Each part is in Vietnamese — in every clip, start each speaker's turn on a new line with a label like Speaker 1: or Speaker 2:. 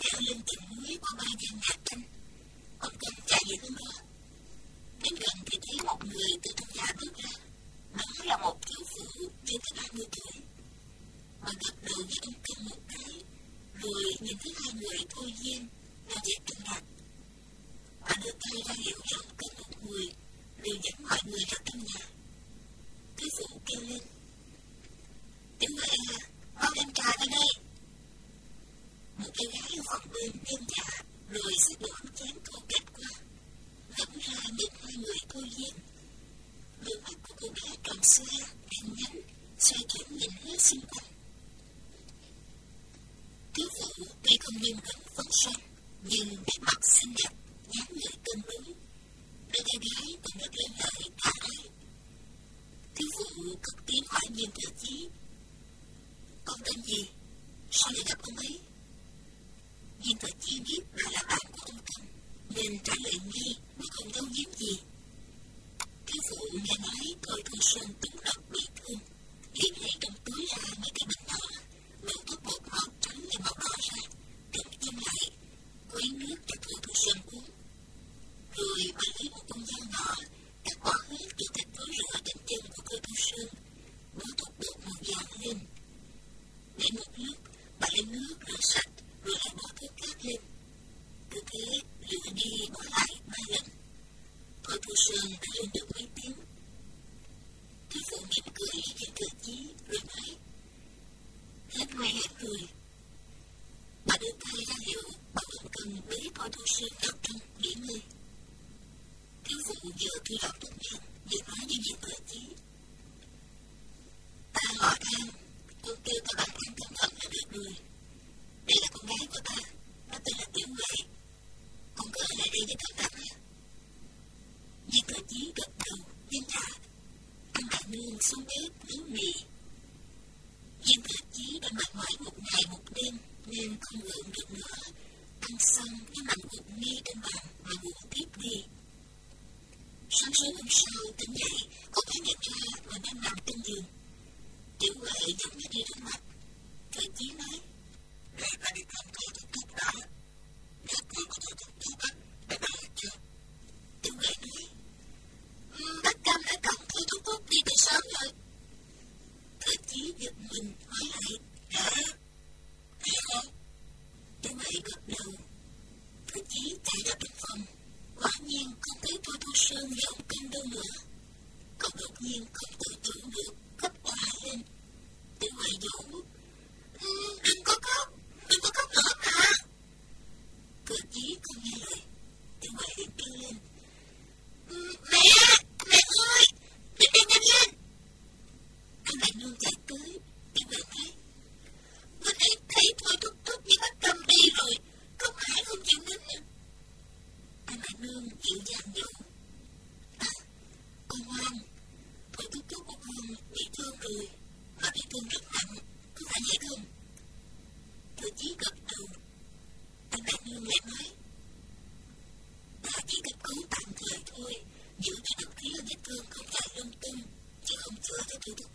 Speaker 1: theo lên đỉnh núi qua ba ngàn hạt canh ông chàng cha dựng mơ đến gần thì thấy một người từ trong nhà bước ra đó là một thiếu phụ chưa tới ba mươi tuổi mà gặp đầu với ông cưng một cái rồi nhìn thấy hai người thôi duyên đang rất trong ngạc bà đưa tay ra hiệu cho ông cưng một người liền dẫn mọi người ra trong nhà. Thiếu phụ kêu lên, tiểu huệ mau đem trà ra đây một cô gái khoảng bên chân giả rồi xếp đón chén cô cách qua vẫn là những hai người cô duyên đôi mắt của cô bé tròn xoe đen nhánh xoay chuyển nhìn hết xung quanh thiếu phụ tuy không nghiêm vẫn vẫn son nhưng nét mặt xinh đẹp dáng người cân đối đôi cô gái cũng rất lên lời cả ái thiếu phụ cất tiếng hỏi nhìn thời chí. Con tên gì? Sao lại gặp ông ấy? nhưng tự chỉ biết bà là bạn của ông Tâm, nên trả lời ngay mà không giấu giếm gì. Thiếu phụ nghe nói coi Thư Sơn trúng độc bị thương, liền lấy trong túi ra mấy cái bình nhỏ, mở thuốc bột màu trắng lên màu đỏ ra, trộn chân lại, quấy nước cho cậu Thư Sơn uống. Rồi bà lấy một con dao nhỏ, cắt bỏ hết những thịt thối rữa trên chân của cậu Thư Sơn, bỏ thuốc bột màu vàng lên. Để một lúc, bà lấy nước rửa sạch, Người hãy bỏ thứ khác lên Cứ thế lửa đi bỏ lại ba lần Thôi Thu Sơn đã lên được mấy tiếng Thiếu phụ mỉm cười nhìn thừa chí rồi nói Hết ngoài hết người Bà đưa tay ra hiệu bảo ông cần bế Thôi Thu Sơn vào trong nghỉ ngơi Thiếu phụ vừa thu dọn tâm trạng vừa nói như vậy tới mẹ nói ta chỉ cấp cứu tạm thời thôi Giữ cái khí là vết thương không phải lung tung Chứ không chữa cho tôi được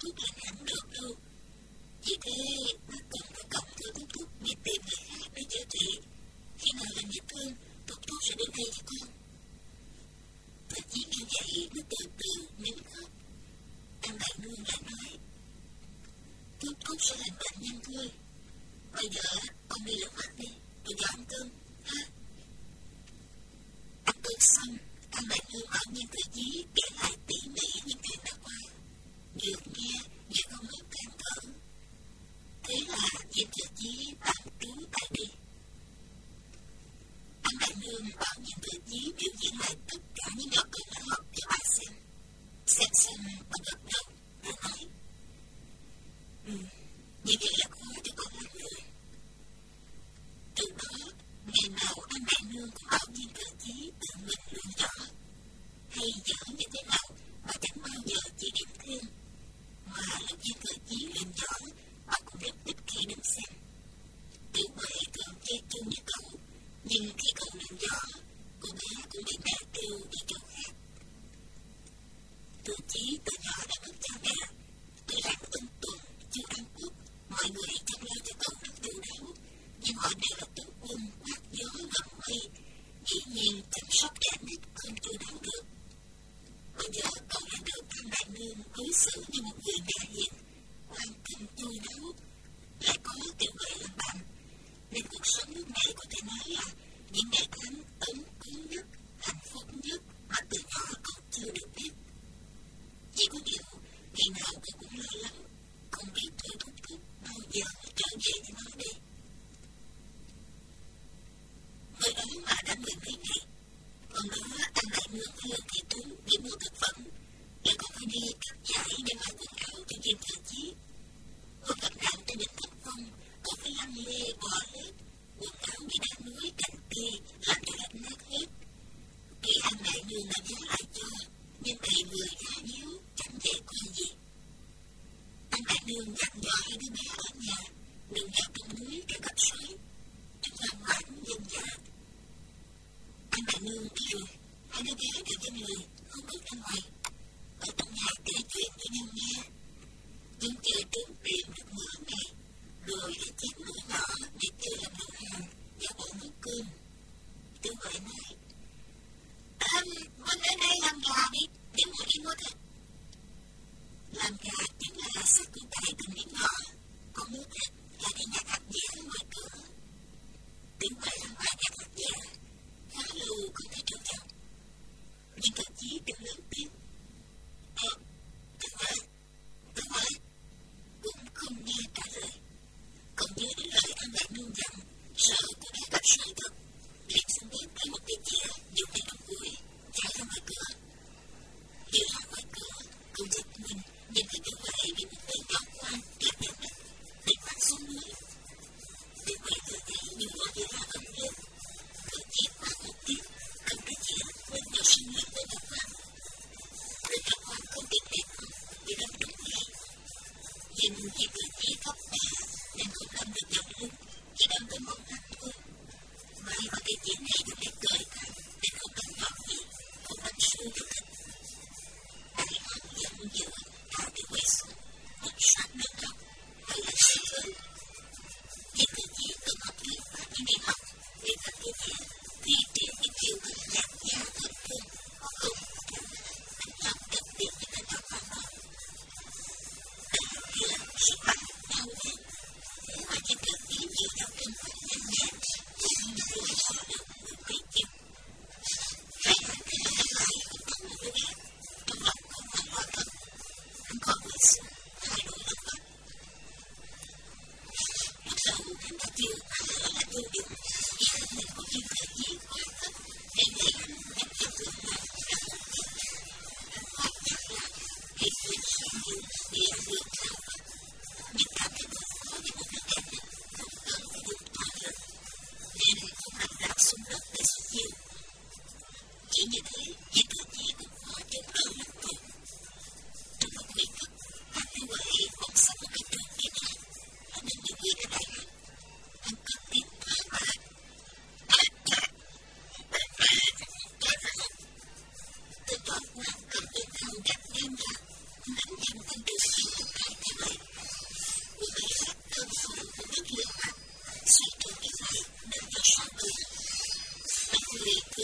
Speaker 1: Mọi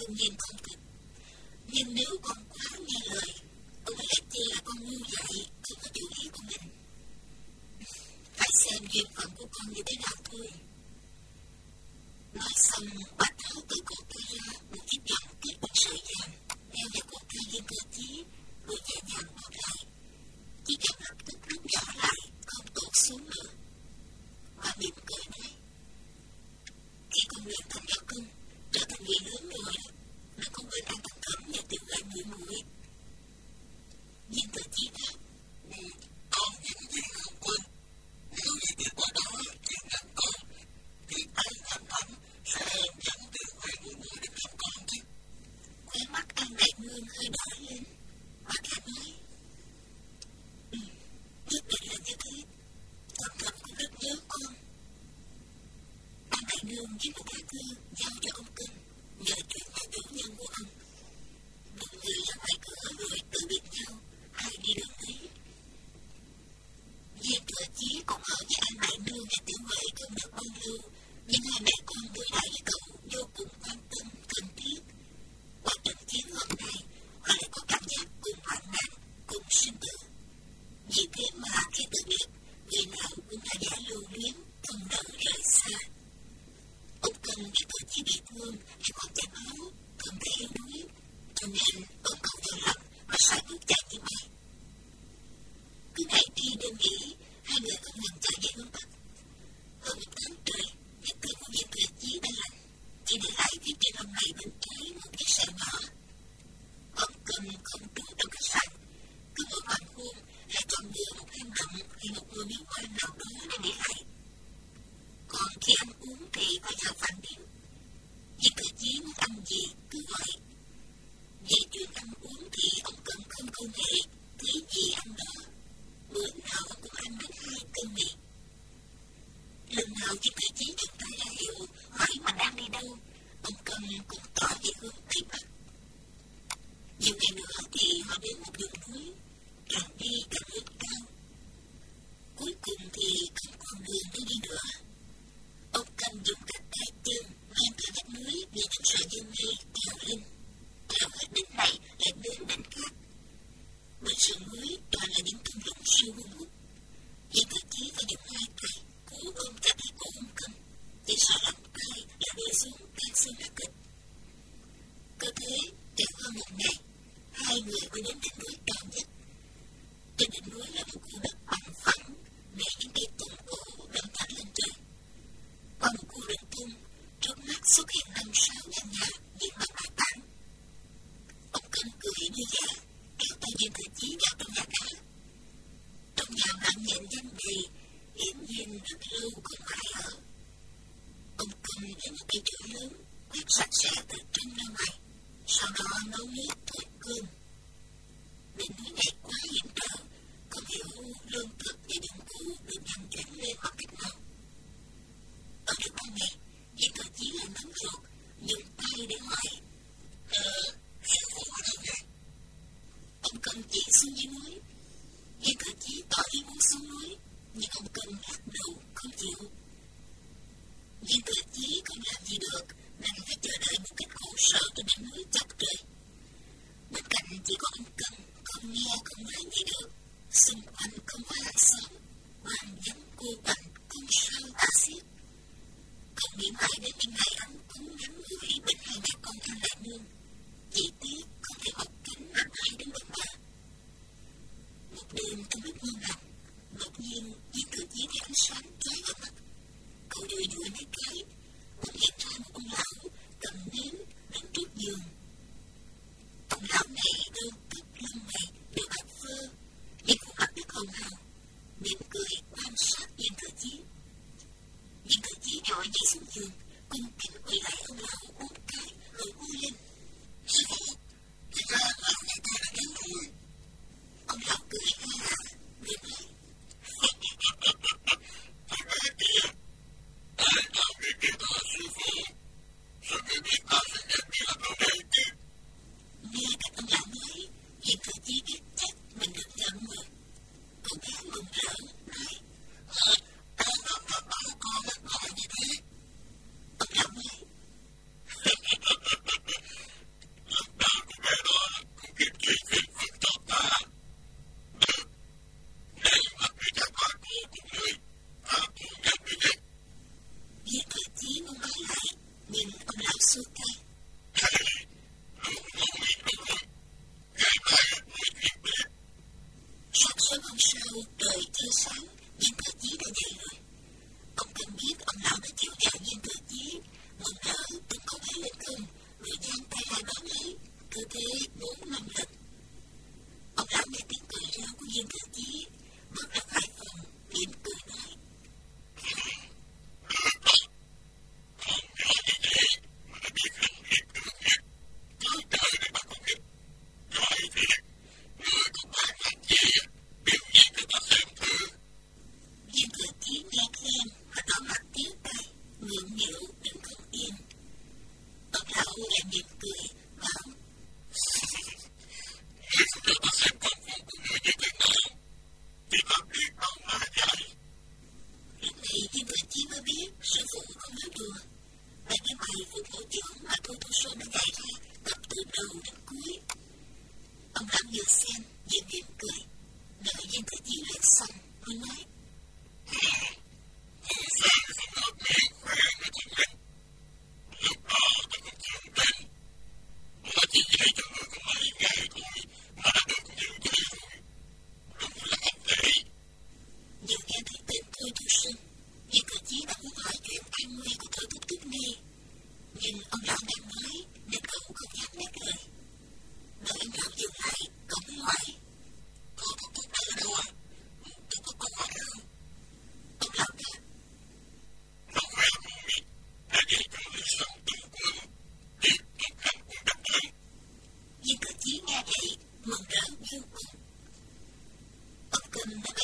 Speaker 1: đương nhiên không thực. Nhưng nếu con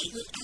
Speaker 1: Sweet.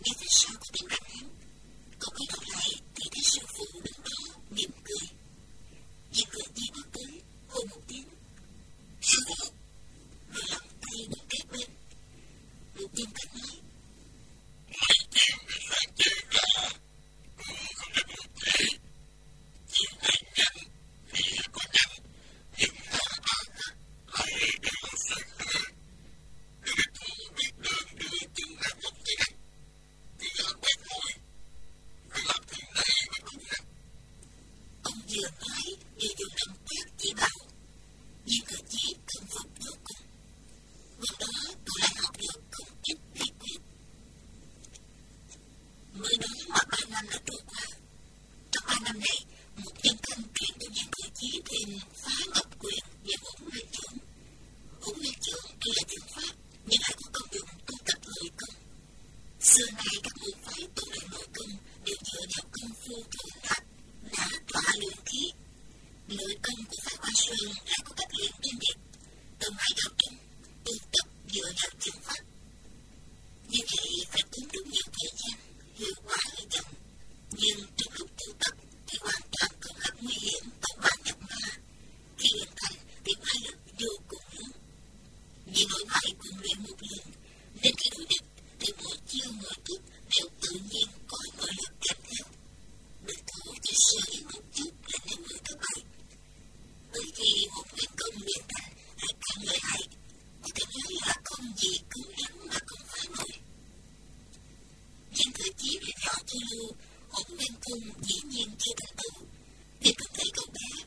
Speaker 1: Đột nhiên nghe thu du, hỗn mang cùng dĩ nhiên chưa thành tựu. Việc có thể cậu
Speaker 2: bé